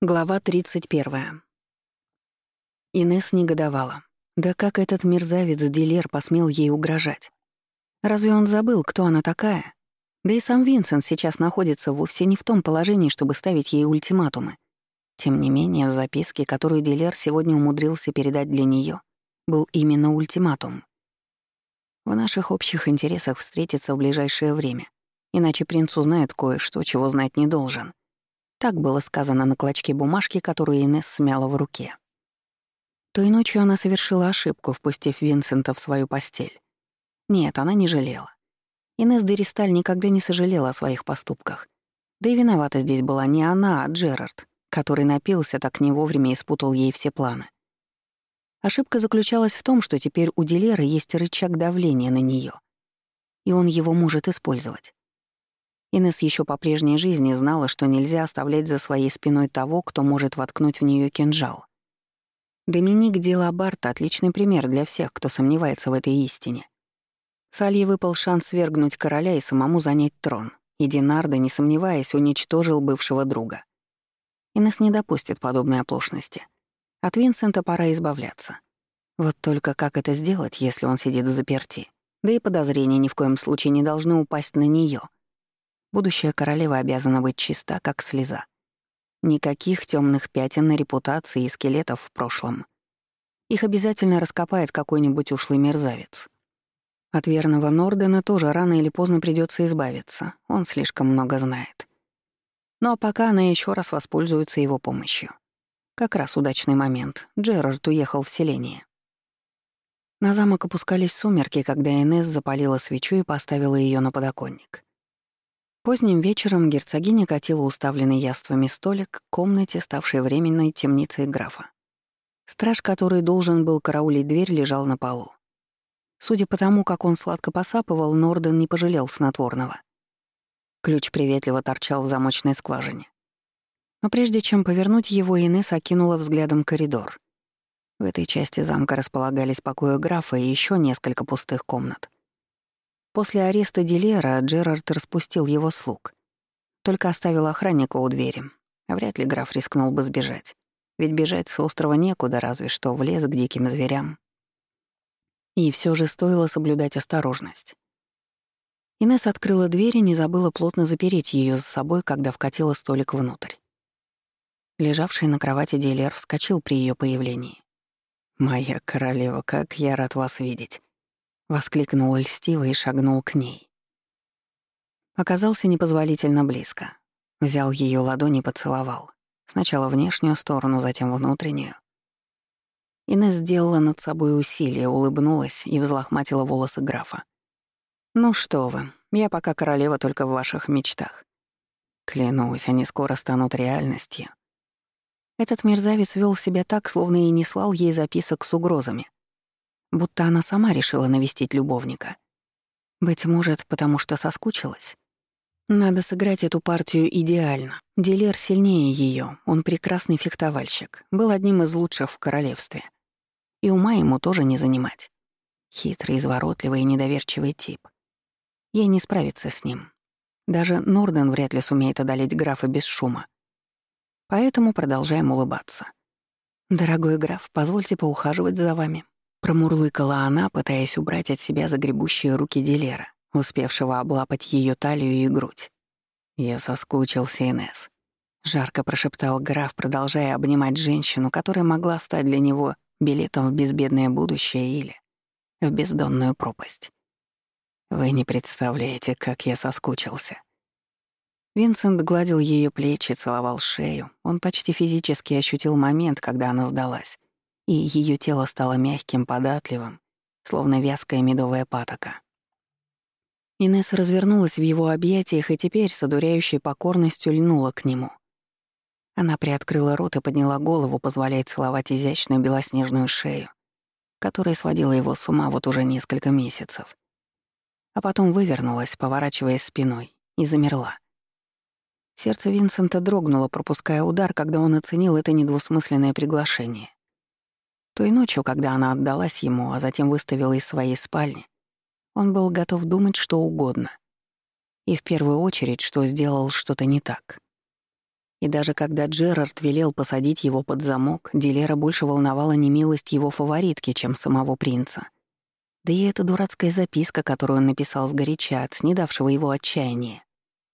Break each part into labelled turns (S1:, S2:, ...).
S1: Глава 31. Инесс негодовала. Да как этот мерзавец Дилер посмел ей угрожать? Разве он забыл, кто она такая? Да и сам Винсент сейчас находится вовсе не в том положении, чтобы ставить ей ультиматумы. Тем не менее, в записке, которую Дилер сегодня умудрился передать для нее, был именно ультиматум. В наших общих интересах встретиться в ближайшее время, иначе принц узнает кое-что, чего знать не должен. Так было сказано на клочке бумажки, которую Инесс смяла в руке. Той ночью она совершила ошибку, впустив Винсента в свою постель. Нет, она не жалела. Инесс Деристаль никогда не сожалела о своих поступках. Да и виновата здесь была не она, а Джерард, который напился так не вовремя и спутал ей все планы. Ошибка заключалась в том, что теперь у Дилера есть рычаг давления на нее, и он его может использовать. Инесс еще по прежней жизни знала, что нельзя оставлять за своей спиной того, кто может воткнуть в нее кинжал. Доминик Дилабарт — отличный пример для всех, кто сомневается в этой истине. Салье выпал шанс свергнуть короля и самому занять трон, и Динардо, не сомневаясь, уничтожил бывшего друга. Инесс не допустит подобной оплошности. От Винсента пора избавляться. Вот только как это сделать, если он сидит в заперти? Да и подозрения ни в коем случае не должны упасть на нее. Будущая королева обязана быть чиста, как слеза. Никаких темных пятен на репутации и скелетов в прошлом. Их обязательно раскопает какой-нибудь ушлый мерзавец. От верного Нордена тоже рано или поздно придется избавиться, он слишком много знает. Ну а пока она еще раз воспользуется его помощью. Как раз удачный момент. Джерард уехал в селение. На замок опускались сумерки, когда Инесс запалила свечу и поставила ее на подоконник. Поздним вечером герцогиня катила уставленный яствами столик к комнате, ставшей временной темницей графа. Страж, который должен был караулить дверь, лежал на полу. Судя по тому, как он сладко посапывал, Норден не пожалел снотворного. Ключ приветливо торчал в замочной скважине. Но прежде чем повернуть его, Инесс окинула взглядом коридор. В этой части замка располагались покои графа и еще несколько пустых комнат — После ареста Дилера Джерард распустил его слуг. Только оставил охранника у двери. Вряд ли граф рискнул бы сбежать. Ведь бежать с острова некуда, разве что в лес к диким зверям. И все же стоило соблюдать осторожность. Инесс открыла дверь и не забыла плотно запереть ее за собой, когда вкатила столик внутрь. Лежавший на кровати Дилер вскочил при ее появлении. «Моя королева, как я рад вас видеть!» Воскликнул льстиво и шагнул к ней. Оказался непозволительно близко. Взял ее ладонь и поцеловал. Сначала внешнюю сторону, затем внутреннюю. Инесс сделала над собой усилие, улыбнулась и взлохматила волосы графа. «Ну что вы, я пока королева только в ваших мечтах. Клянусь, они скоро станут реальностью». Этот мерзавец вел себя так, словно и не слал ей записок с угрозами будто она сама решила навестить любовника. Быть может, потому что соскучилась. Надо сыграть эту партию идеально. Дилер сильнее ее, он прекрасный фехтовальщик, был одним из лучших в королевстве. И ума ему тоже не занимать. Хитрый, изворотливый и недоверчивый тип. Ей не справиться с ним. Даже Норден вряд ли сумеет одолеть графа без шума. Поэтому продолжаем улыбаться. «Дорогой граф, позвольте поухаживать за вами. Промурлыкала она, пытаясь убрать от себя загребущие руки Дилера, успевшего облапать ее талию и грудь. «Я соскучился, Инесс», — жарко прошептал граф, продолжая обнимать женщину, которая могла стать для него билетом в безбедное будущее или в бездонную пропасть. «Вы не представляете, как я соскучился». Винсент гладил ее плечи, целовал шею. Он почти физически ощутил момент, когда она сдалась и ее тело стало мягким, податливым, словно вязкая медовая патока. Инесса развернулась в его объятиях и теперь с одуряющей покорностью льнула к нему. Она приоткрыла рот и подняла голову, позволяя целовать изящную белоснежную шею, которая сводила его с ума вот уже несколько месяцев. А потом вывернулась, поворачиваясь спиной, и замерла. Сердце Винсента дрогнуло, пропуская удар, когда он оценил это недвусмысленное приглашение. Той ночью, когда она отдалась ему, а затем выставила из своей спальни, он был готов думать что угодно. И в первую очередь, что сделал что-то не так. И даже когда Джерард велел посадить его под замок, Дилера больше волновала немилость его фаворитки, чем самого принца. Да и эта дурацкая записка, которую он написал сгоряча от снедавшего его отчаяния,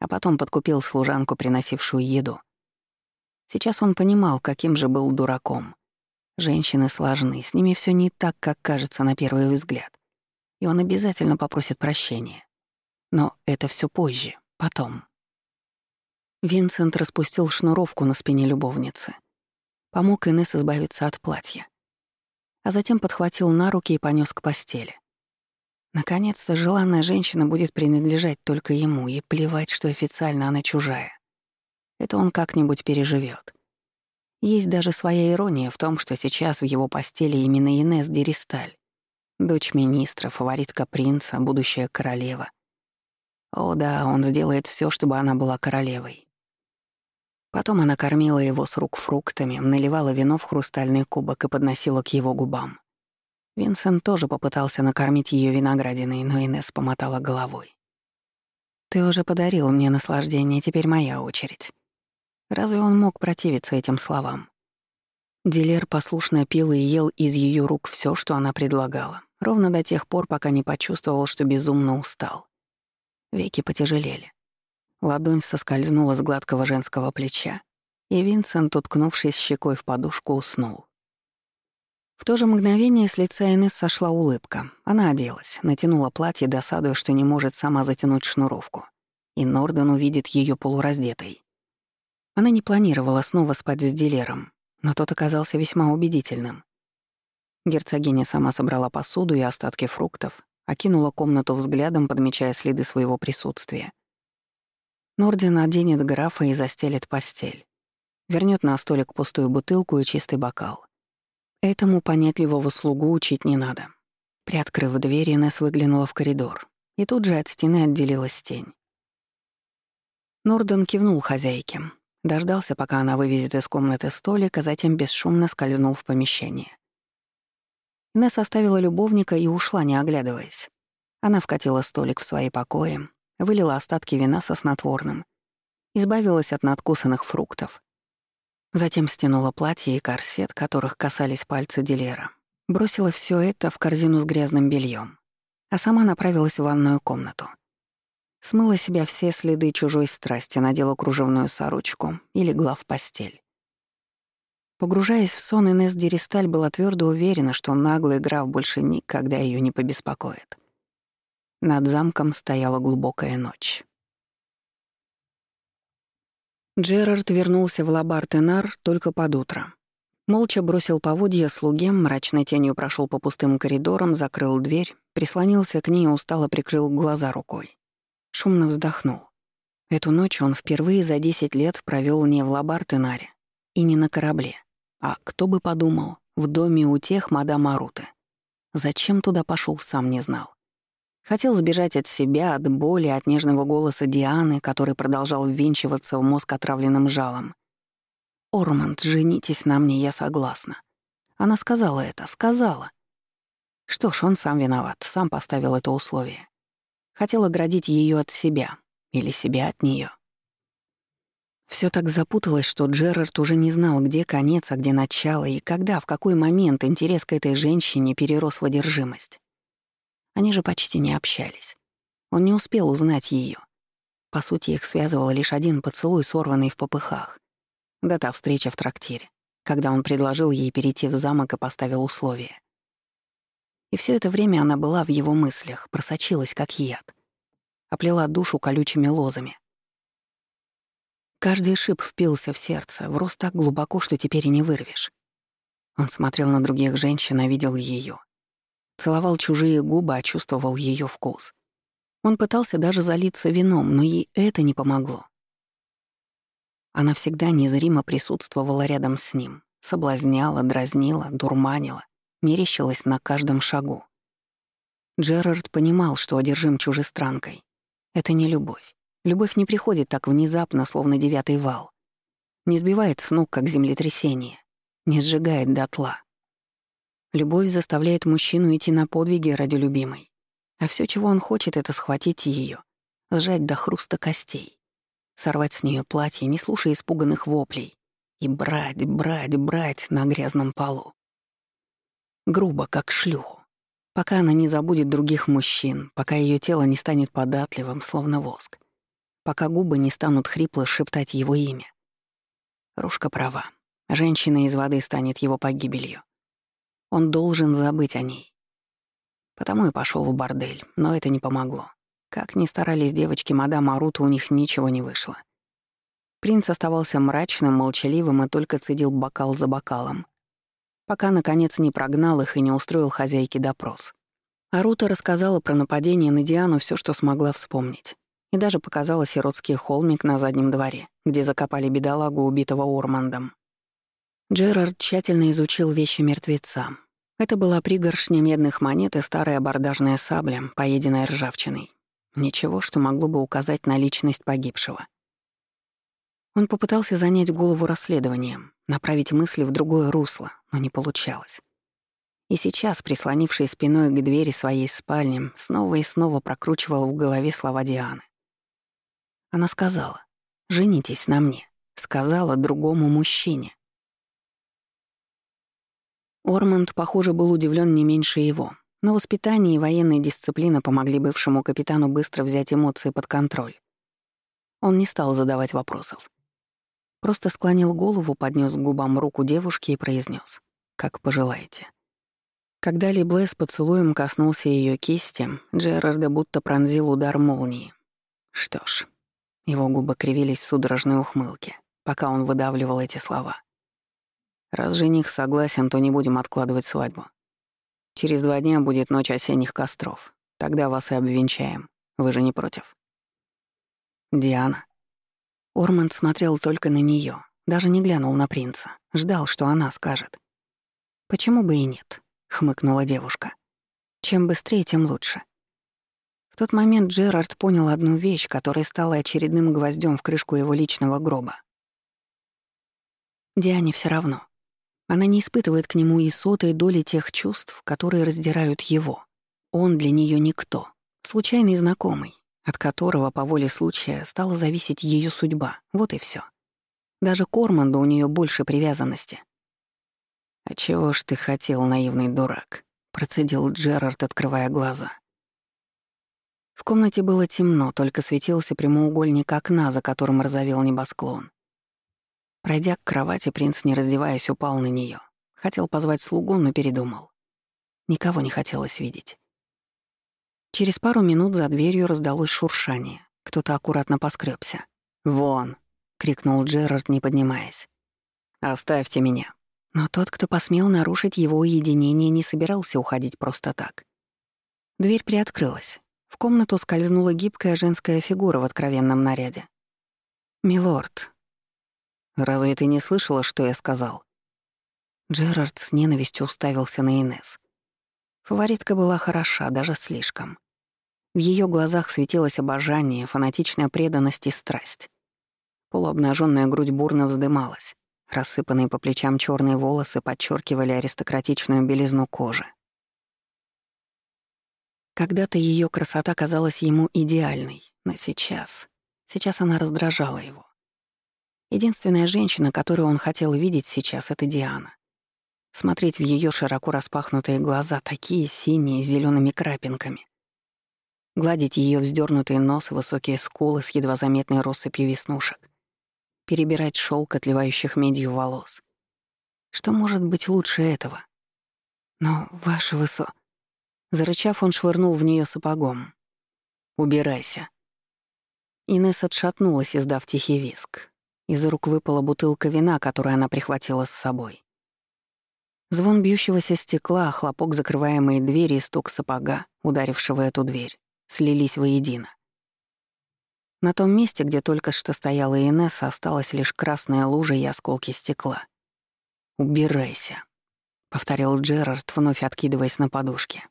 S1: а потом подкупил служанку, приносившую еду. Сейчас он понимал, каким же был дураком. Женщины сложны, с ними все не так, как кажется на первый взгляд. И он обязательно попросит прощения. Но это все позже, потом. Винсент распустил шнуровку на спине любовницы. Помог Инесс избавиться от платья. А затем подхватил на руки и понес к постели. Наконец-то желанная женщина будет принадлежать только ему, и плевать, что официально она чужая. Это он как-нибудь переживет. Есть даже своя ирония в том, что сейчас в его постели именно Инесс Деристаль, дочь министра, фаворитка принца, будущая королева. О да, он сделает все, чтобы она была королевой. Потом она кормила его с рук фруктами, наливала вино в хрустальный кубок и подносила к его губам. Винсент тоже попытался накормить ее виноградиной, но Инесс помотала головой. «Ты уже подарил мне наслаждение, теперь моя очередь». Разве он мог противиться этим словам? Дилер послушно пил и ел из ее рук все, что она предлагала, ровно до тех пор, пока не почувствовал, что безумно устал. Веки потяжелели. Ладонь соскользнула с гладкого женского плеча, и Винсент, уткнувшись щекой в подушку, уснул. В то же мгновение с лица Инесс сошла улыбка. Она оделась, натянула платье, досадуя, что не может сама затянуть шнуровку. И Норден увидит ее полураздетой. Она не планировала снова спать с дилером, но тот оказался весьма убедительным. Герцогиня сама собрала посуду и остатки фруктов, окинула комнату взглядом, подмечая следы своего присутствия. Нордин оденет графа и застелит постель. Вернет на столик пустую бутылку и чистый бокал. Этому понятливого слугу учить не надо. Приоткрыв дверь, Инесс выглянула в коридор, и тут же от стены отделилась тень. Норден кивнул хозяйке, Дождался, пока она вывезет из комнаты столик, а затем бесшумно скользнул в помещение. Инесса оставила любовника и ушла, не оглядываясь. Она вкатила столик в свои покои, вылила остатки вина со снотворным, избавилась от надкусанных фруктов. Затем стянула платье и корсет, которых касались пальцы Дилера. Бросила все это в корзину с грязным бельем, а сама направилась в ванную комнату — Смыла себя все следы чужой страсти, надела кружевную сорочку и легла в постель. Погружаясь в сон, Инесс Деристаль была твердо уверена, что наглый граф больше никогда ее не побеспокоит. Над замком стояла глубокая ночь. Джерард вернулся в Лабар-Тенар только под утро. Молча бросил поводья слуге, мрачной тенью прошел по пустым коридорам, закрыл дверь, прислонился к ней и устало прикрыл глаза рукой. Шумно вздохнул. Эту ночь он впервые за 10 лет провел не в Лабартенаре и не на корабле, а, кто бы подумал, в доме у тех мадам Аруты. Зачем туда пошел, сам не знал. Хотел сбежать от себя, от боли, от нежного голоса Дианы, который продолжал ввинчиваться в мозг отравленным жалом. «Орманд, женитесь на мне, я согласна». Она сказала это, сказала. Что ж, он сам виноват, сам поставил это условие. Хотел оградить ее от себя или себя от нее. Все так запуталось, что Джерард уже не знал, где конец, а где начало, и когда, в какой момент интерес к этой женщине перерос в одержимость. Они же почти не общались. Он не успел узнать ее. По сути, их связывал лишь один поцелуй, сорванный в попыхах. Да та встреча в трактире, когда он предложил ей перейти в замок и поставил условия. И все это время она была в его мыслях, просочилась как яд. Оплела душу колючими лозами. Каждый шип впился в сердце, врос так глубоко, что теперь и не вырвешь. Он смотрел на других женщин, а видел ее. Целовал чужие губы, а чувствовал ее вкус. Он пытался даже залиться вином, но ей это не помогло. Она всегда незримо присутствовала рядом с ним, соблазняла, дразнила, дурманила, мерещилась на каждом шагу. Джерард понимал, что одержим чужестранкой. Это не любовь. Любовь не приходит так внезапно, словно девятый вал. Не сбивает с ног, как землетрясение. Не сжигает дотла. Любовь заставляет мужчину идти на подвиги ради любимой. А все, чего он хочет, это схватить ее, сжать до хруста костей. сорвать с нее платье, не слушая испуганных воплей, и брать, брать, брать на грязном полу. Грубо, как шлюху. Пока она не забудет других мужчин, пока ее тело не станет податливым, словно воск. Пока губы не станут хрипло шептать его имя. Рушка права. Женщина из воды станет его погибелью. Он должен забыть о ней. Потому и пошел в бордель, но это не помогло. Как ни старались девочки мадам Арута, у них ничего не вышло. Принц оставался мрачным, молчаливым и только цедил бокал за бокалом, пока, наконец, не прогнал их и не устроил хозяйке допрос. Арута рассказала про нападение на Диану все, что смогла вспомнить, и даже показала сиротский холмик на заднем дворе, где закопали бедолагу, убитого Ормандом. Джерард тщательно изучил вещи мертвеца. Это была пригоршня медных монет и старая абордажная сабля, поеденная ржавчиной. Ничего, что могло бы указать на личность погибшего. Он попытался занять голову расследованием, направить мысли в другое русло, но не получалось. И сейчас, прислонившись спиной к двери своей спальни, снова и снова прокручивал в голове слова Дианы. Она сказала, «Женитесь на мне», сказала другому мужчине. Орманд, похоже, был удивлен не меньше его. Но воспитание и военная дисциплина помогли бывшему капитану быстро взять эмоции под контроль. Он не стал задавать вопросов. Просто склонил голову, поднес к губам руку девушки и произнес: «Как пожелаете». Когда Либле с поцелуем коснулся ее кисти, Джерарда будто пронзил удар молнии. Что ж, его губы кривились в судорожной ухмылке, пока он выдавливал эти слова. «Раз жених согласен, то не будем откладывать свадьбу. Через два дня будет ночь осенних костров. Тогда вас и обвенчаем. Вы же не против?» «Диана». Орманд смотрел только на нее, даже не глянул на принца. Ждал, что она скажет. «Почему бы и нет?» — хмыкнула девушка. «Чем быстрее, тем лучше». В тот момент Джерард понял одну вещь, которая стала очередным гвоздем в крышку его личного гроба. Диане все равно. Она не испытывает к нему и сотой доли тех чувств, которые раздирают его. Он для нее никто, случайный знакомый, от которого по воле случая стала зависеть ее судьба. Вот и все. Даже к Орманду у нее больше привязанности. «А чего ж ты хотел, наивный дурак?» — процедил Джерард, открывая глаза. В комнате было темно, только светился прямоугольник окна, за которым разовел небосклон. Пройдя к кровати, принц, не раздеваясь, упал на нее. Хотел позвать слугу, но передумал. Никого не хотелось видеть. Через пару минут за дверью раздалось шуршание. Кто-то аккуратно поскребся. «Вон!» — крикнул Джерард, не поднимаясь. «Оставьте меня». Но тот, кто посмел нарушить его уединение, не собирался уходить просто так. Дверь приоткрылась. В комнату скользнула гибкая женская фигура в откровенном наряде. «Милорд, Разве ты не слышала, что я сказал?» Джерард с ненавистью уставился на Инес. Фаворитка была хороша, даже слишком. В ее глазах светилось обожание, фанатичная преданность и страсть. Полуобнаженная грудь бурно вздымалась. Рассыпанные по плечам черные волосы подчеркивали аристократичную белизну кожи. Когда-то ее красота казалась ему идеальной, но сейчас... Сейчас она раздражала его. Единственная женщина, которую он хотел видеть сейчас, — это Диана. Смотреть в ее широко распахнутые глаза, такие синие, с зелеными крапинками. Гладить ее вздернутый нос и высокие скулы с едва заметной россыпью веснушек. Перебирать шелк отливающих медью волос. Что может быть лучше этого? Но, ваше высо... Зарычав, он швырнул в нее сапогом. «Убирайся». Инесс отшатнулась, издав тихий виск. Из рук выпала бутылка вина, которую она прихватила с собой. Звон бьющегося стекла, хлопок закрываемой двери и стук сапога, ударившего эту дверь, слились воедино. На том месте, где только что стояла Инесса, осталась лишь красная лужа и осколки стекла. «Убирайся», — повторил Джерард, вновь откидываясь на подушке.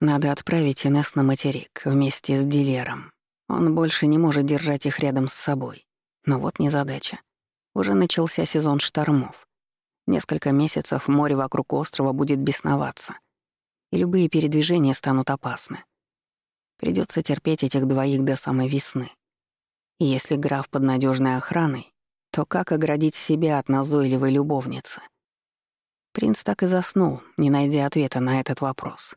S1: «Надо отправить Инесс на материк вместе с дилером. Он больше не может держать их рядом с собой. Но вот незадача. Уже начался сезон штормов. Несколько месяцев море вокруг острова будет бесноваться, и любые передвижения станут опасны. Придется терпеть этих двоих до самой весны. Если граф под надежной охраной, то как оградить себя от назойливой любовницы? Принц так и заснул, не найдя ответа на этот вопрос.